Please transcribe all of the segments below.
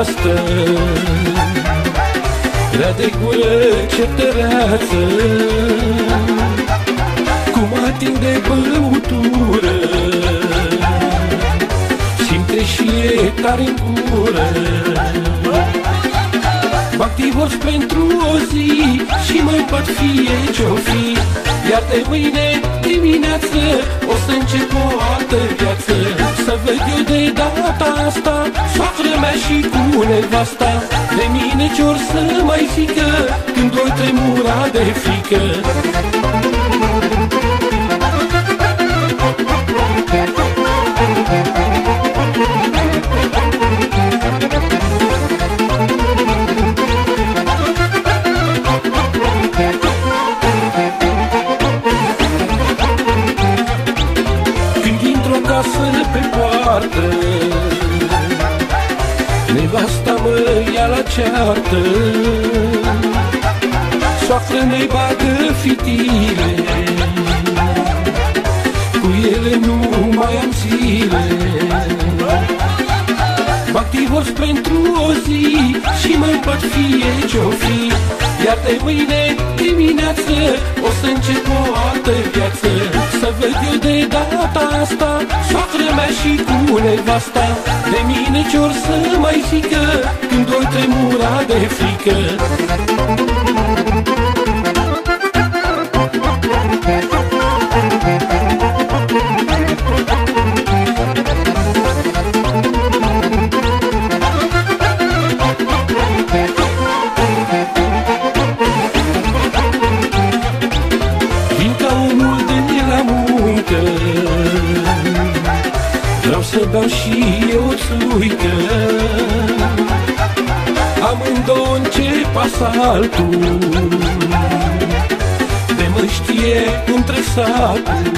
poartă Rea de gură certăreață. Cum atinde băutură Simte și e tare în gură. Fac divorț pentru o zi Și mai pot fie ce-o fi. Iar de mâine dimineață O să încep o altă viață Să văd eu de data asta Soacră mea și cu nevasta. De mine ce-or să mai zică Când voi tremura de frică acasă pe poartă. Nevasta mă ia la ceartă. Soafră ne bagă fitile. Cu ele nu mai am zile. Fac divorț pentru o zi Și mai pot fie ce-o fi. Iar de mâine dimineață O să încep o altă viață Să văd eu de data asta Soacră mea și cu nevasta. De mine ce-or să mai zică Când o tremura de frică Vreau să beau și eu o țuică Amândouă încep asaltul. De mă știe între satul.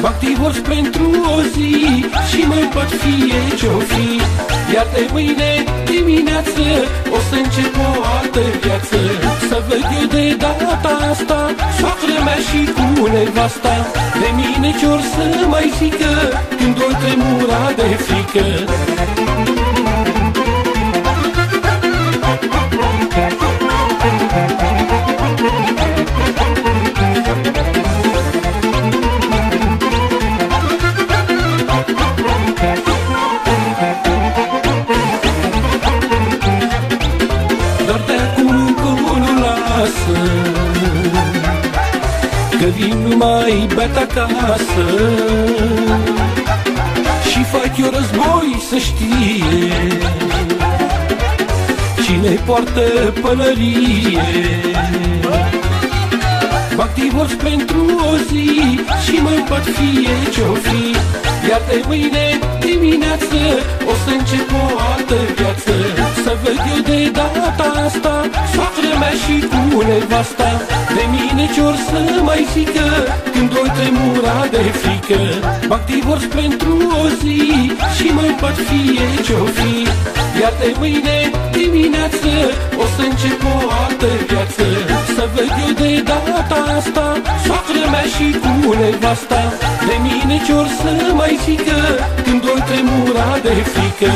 Fac divorț pentru o zi Și mai pot fie ce-o fi. Iar de mâine dimineață O să încep o altă viață. Să văd eu de data asta Soacră mea și cu nevasta. De mine ce-or să mai zică Când o tremura de frică Că vin numai beat acasă. Și fac eu război să știe. Cine poartă pălărie? Fac divorț pentru o zi Și mai pot fie ce-o fi. Iar de mâine dimineață O să încep o altă viață. Să văd eu de data asta Soacră mea și cu nevasta. De mine ce-or să mai zică Când o tremura de frică. Fac divorț pentru o zi Și mai pot fie ce-o fi. Iar de mâine dimineață O să încep o altă viață. Să văd eu de data asta Soacră mea și cu nevasta. De mine ce-or să mai zică Când o tremura de frică